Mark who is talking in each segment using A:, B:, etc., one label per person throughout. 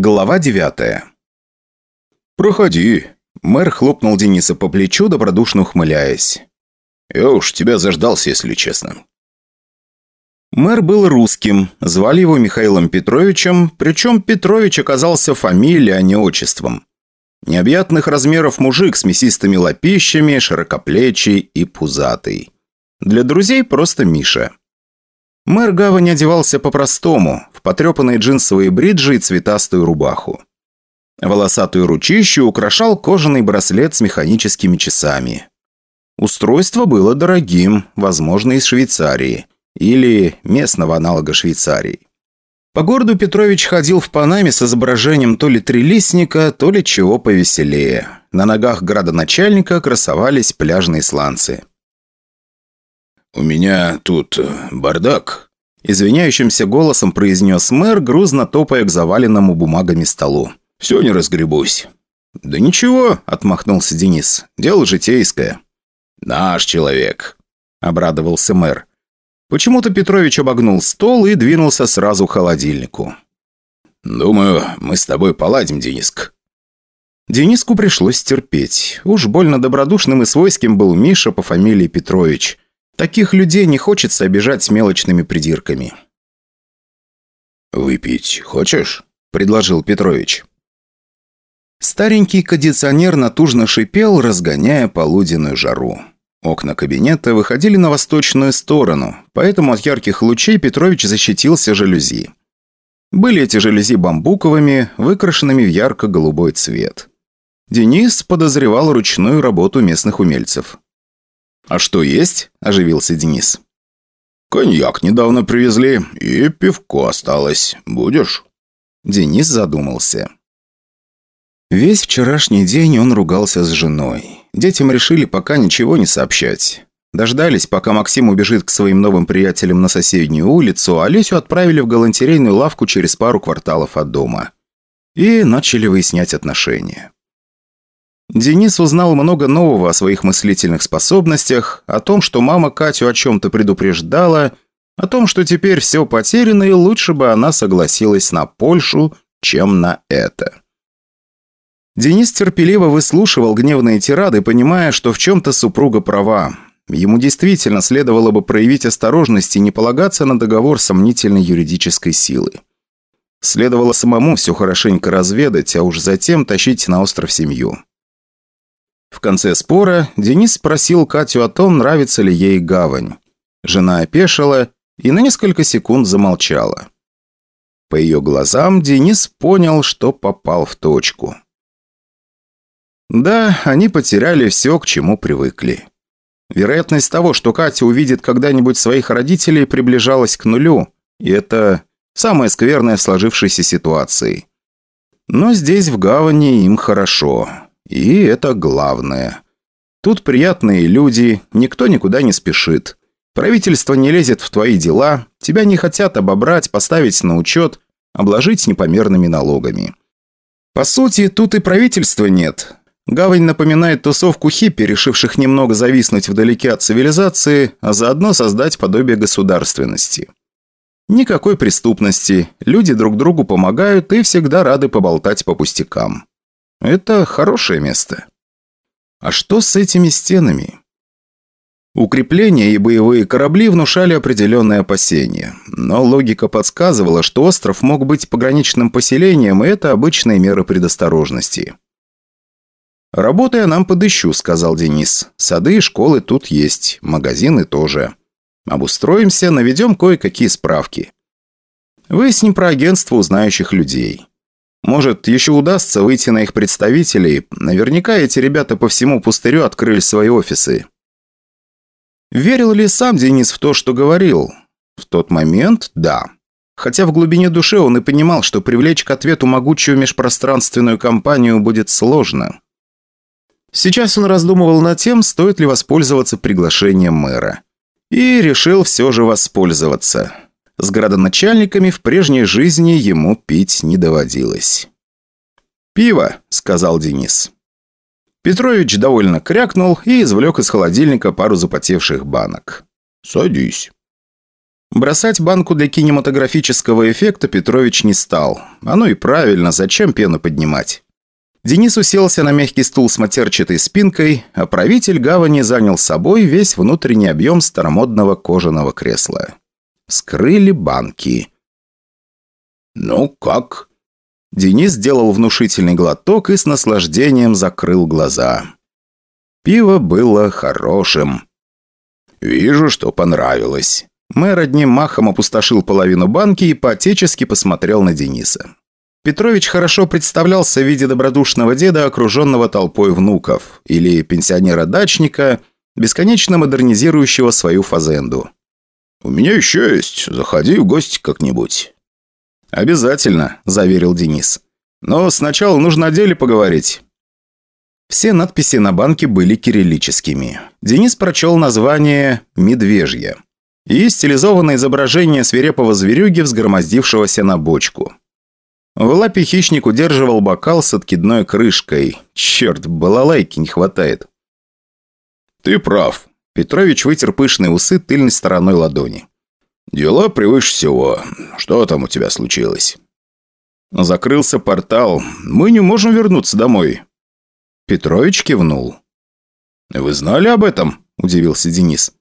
A: Глава девятая.
B: «Проходи», – мэр хлопнул Дениса по плечу, добродушно ухмыляясь. «Я уж тебя заждался, если честно».
A: Мэр был русским, звали его Михаилом Петровичем, причем Петрович оказался фамилией, а не отчеством. Необъятных размеров мужик с мясистыми лопищами, широкоплечий и пузатый. Для друзей просто Миша. Мэр Гавани одевался по-простому, в потрепанные джинсовые бриджи и цветастую рубаху. Волосатую ручищу украшал кожаный браслет с механическими часами. Устройство было дорогим, возможно, из Швейцарии. Или местного аналога Швейцарии. По городу Петрович ходил в Панаме с изображением то ли трилистника, то ли чего повеселее. На ногах градоначальника красовались пляжные сланцы.
B: «У меня тут э, бардак», –
A: извиняющимся голосом произнес мэр, грузно топая к заваленному бумагами столу.
B: «Все не разгребусь».
A: «Да ничего», – отмахнулся Денис. «Дело житейское».
B: «Наш человек», – обрадовался мэр.
A: Почему-то Петрович обогнул стол и двинулся сразу к холодильнику.
B: «Думаю, мы с тобой поладим, Дениск».
A: Дениску пришлось терпеть. Уж больно добродушным и свойским был Миша по фамилии Петрович. Таких людей не хочется обижать с мелочными придирками.
B: «Выпить хочешь?» – предложил Петрович.
A: Старенький кондиционер натужно шипел, разгоняя полуденную жару. Окна кабинета выходили на восточную сторону, поэтому от ярких лучей Петрович защитился жалюзи. Были эти жалюзи бамбуковыми, выкрашенными в ярко-голубой цвет. Денис подозревал ручную работу местных умельцев. «А что есть?» – оживился Денис.
B: «Коньяк недавно привезли, и пивко осталось. Будешь?»
A: Денис задумался. Весь вчерашний день он ругался с женой. Детям решили пока ничего не сообщать. Дождались, пока Максим убежит к своим новым приятелям на соседнюю улицу, а Лесю отправили в галантерейную лавку через пару кварталов от дома. И начали выяснять отношения. Денис узнал много нового о своих мыслительных способностях, о том, что мама Катю о чем-то предупреждала, о том, что теперь все потеряно и лучше бы она согласилась на Польшу, чем на это. Денис терпеливо выслушивал гневные тирады, понимая, что в чем-то супруга права. Ему действительно следовало бы проявить осторожность и не полагаться на договор сомнительной юридической силы. Следовало самому все хорошенько разведать, а уж затем тащить на остров семью. В конце спора Денис спросил Катю о том, нравится ли ей гавань. Жена опешила и на несколько секунд замолчала. По ее глазам Денис понял, что попал в точку. Да, они потеряли все, к чему привыкли. Вероятность того, что Катя увидит когда-нибудь своих родителей, приближалась к нулю, и это самое скверное в сложившейся ситуации. Но здесь, в гавани, им хорошо. И это главное. Тут приятные люди, никто никуда не спешит. Правительство не лезет в твои дела, тебя не хотят обобрать, поставить на учет, обложить непомерными налогами. По сути, тут и правительства нет. Гавань напоминает тусовку хиппи, решивших немного зависнуть вдалеке от цивилизации, а заодно создать подобие государственности. Никакой преступности, люди друг другу помогают и всегда рады поболтать по пустякам. Это хорошее место. А что с этими стенами? Укрепления и боевые корабли внушали определенные опасения, но логика подсказывала, что остров мог быть пограничным поселением, и это обычные меры предосторожности. «Работу я нам подыщу», — сказал Денис. «Сады и школы тут есть, магазины тоже. Обустроимся, наведем кое-какие справки. Выясним про агентство узнающих людей. Может, еще удастся выйти на их представителей. Наверняка эти ребята по всему пустырю открыли свои офисы. Верил ли сам Денис в то, что говорил? В тот момент – да. Хотя в глубине души он и понимал, что привлечь к ответу могучую межпространственную компанию будет сложно. Сейчас он раздумывал над тем, стоит ли воспользоваться приглашением мэра. И решил все же воспользоваться. С градоначальниками в прежней жизни ему пить не доводилось. «Пиво», — сказал Денис. Петрович довольно крякнул и извлек из холодильника пару запотевших банок.
B: «Садись».
A: Бросать банку для кинематографического эффекта Петрович не стал. Оно и правильно, зачем пену поднимать? Денис уселся на мягкий стул с матерчатой спинкой, а правитель гавани занял собой весь внутренний объем старомодного кожаного кресла. Скрыли банки. «Ну как?» Денис сделал внушительный глоток и с наслаждением закрыл глаза. Пиво было хорошим. «Вижу, что понравилось». Мэр одним махом опустошил половину банки и поотечески посмотрел на Дениса. Петрович хорошо представлялся в виде добродушного деда, окруженного толпой внуков, или пенсионера-дачника, бесконечно модернизирующего свою фазенду. «У меня еще есть. Заходи в гости как-нибудь». «Обязательно», – заверил Денис. «Но сначала нужно о деле поговорить». Все надписи на банке были кириллическими. Денис прочел название «Медвежья» и стилизованное изображение свирепого зверюги, взгромоздившегося на бочку. В лапе хищник удерживал бокал с откидной крышкой. Черт, балалайки не хватает. «Ты прав». Петрович вытер пышные усы тыльной стороной ладони. «Дела превыше всего. Что там у тебя случилось?» «Закрылся портал. Мы не можем вернуться домой». Петрович кивнул. «Вы знали об этом?» – удивился Денис.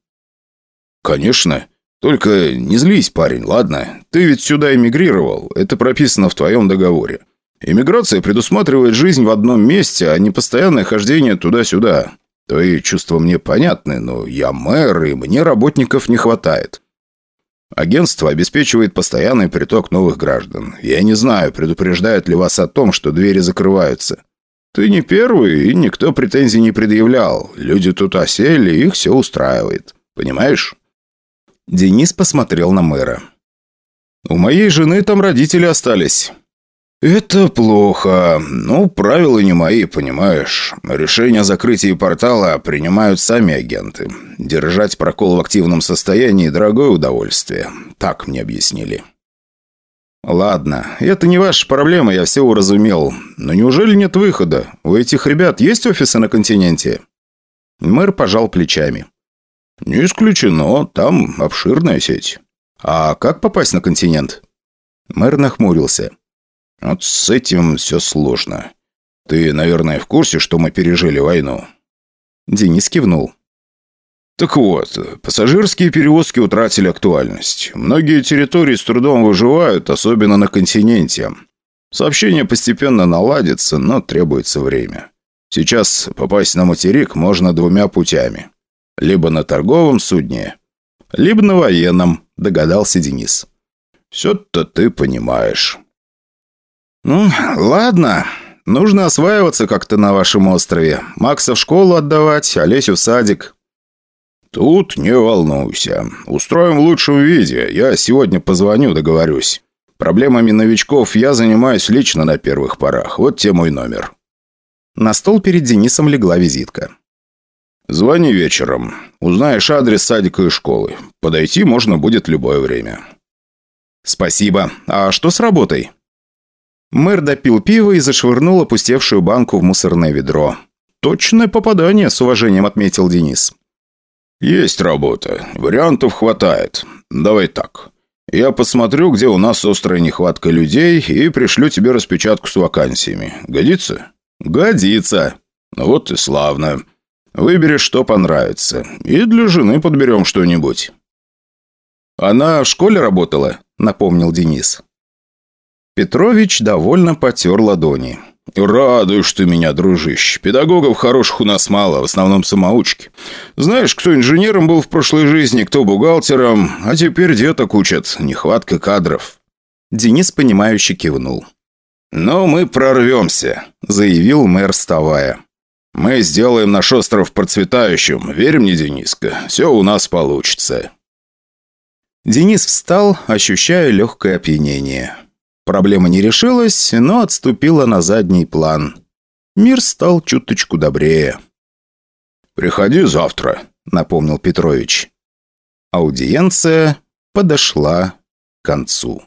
A: «Конечно. Только не злись, парень, ладно? Ты ведь сюда эмигрировал. Это прописано в твоем договоре. Эмиграция предусматривает жизнь в одном месте, а не постоянное хождение туда-сюда. Твои чувства мне понятны, но я мэр, и мне работников не хватает. Агентство обеспечивает постоянный приток новых граждан. Я не знаю, предупреждают ли вас о том, что двери закрываются. Ты не первый, и никто претензий не предъявлял. Люди тут осели, их все устраивает. Понимаешь? Денис посмотрел на мэра. «У моей жены там родители остались». «Это плохо. Ну, правила не мои, понимаешь. Решение о закрытии портала принимают сами агенты. Держать прокол в активном состоянии – дорогое удовольствие. Так мне объяснили». «Ладно, это не ваша проблема, я все уразумел. Но неужели нет выхода? У этих ребят есть офисы на континенте?» Мэр пожал плечами. «Не исключено, там обширная сеть». «А как попасть на континент?» Мэр нахмурился. Вот с этим все сложно. Ты, наверное, в курсе, что мы пережили войну?» Денис кивнул. Так вот, пассажирские перевозки утратили актуальность. Многие территории с трудом выживают, особенно на континенте. Сообщение постепенно наладится, но требуется время. Сейчас попасть на материк можно двумя путями. Либо на торговом судне, либо на военном, догадался Денис. Все-то ты понимаешь. «Ну, ладно. Нужно осваиваться как-то на вашем острове. Макса в школу отдавать, Олесю в садик». «Тут не волнуйся. Устроим в лучшем виде. Я сегодня позвоню, договорюсь. Проблемами новичков я занимаюсь лично на первых порах. Вот те мой номер». На стол перед Денисом легла визитка. «Звони вечером. Узнаешь адрес садика и школы. Подойти можно будет любое время». «Спасибо. А что с работой?» Мэр допил пиво и зашвырнул опустевшую банку в мусорное ведро. «Точное попадание», – с уважением отметил Денис. «Есть работа. Вариантов хватает. Давай так. Я посмотрю, где у нас острая нехватка людей, и пришлю тебе распечатку с вакансиями. Годится?» «Годится». «Вот и славно. Выбери, что понравится. И для жены подберем что-нибудь». «Она в школе работала?» – напомнил Денис. Петрович довольно потер ладони. «Радуешь ты меня, дружище. Педагогов хороших у нас мало, в основном самоучки. Знаешь, кто инженером был в прошлой жизни, кто бухгалтером, а теперь деток учат. Нехватка кадров». Денис, понимающе кивнул. «Но мы прорвемся», – заявил мэр, вставая. «Мы сделаем наш остров процветающим. Верь мне, Дениска, все у нас получится». Денис встал, ощущая легкое опьянение. Проблема не решилась, но отступила на задний план. Мир стал чуточку добрее. «Приходи завтра», — напомнил Петрович. Аудиенция подошла к концу.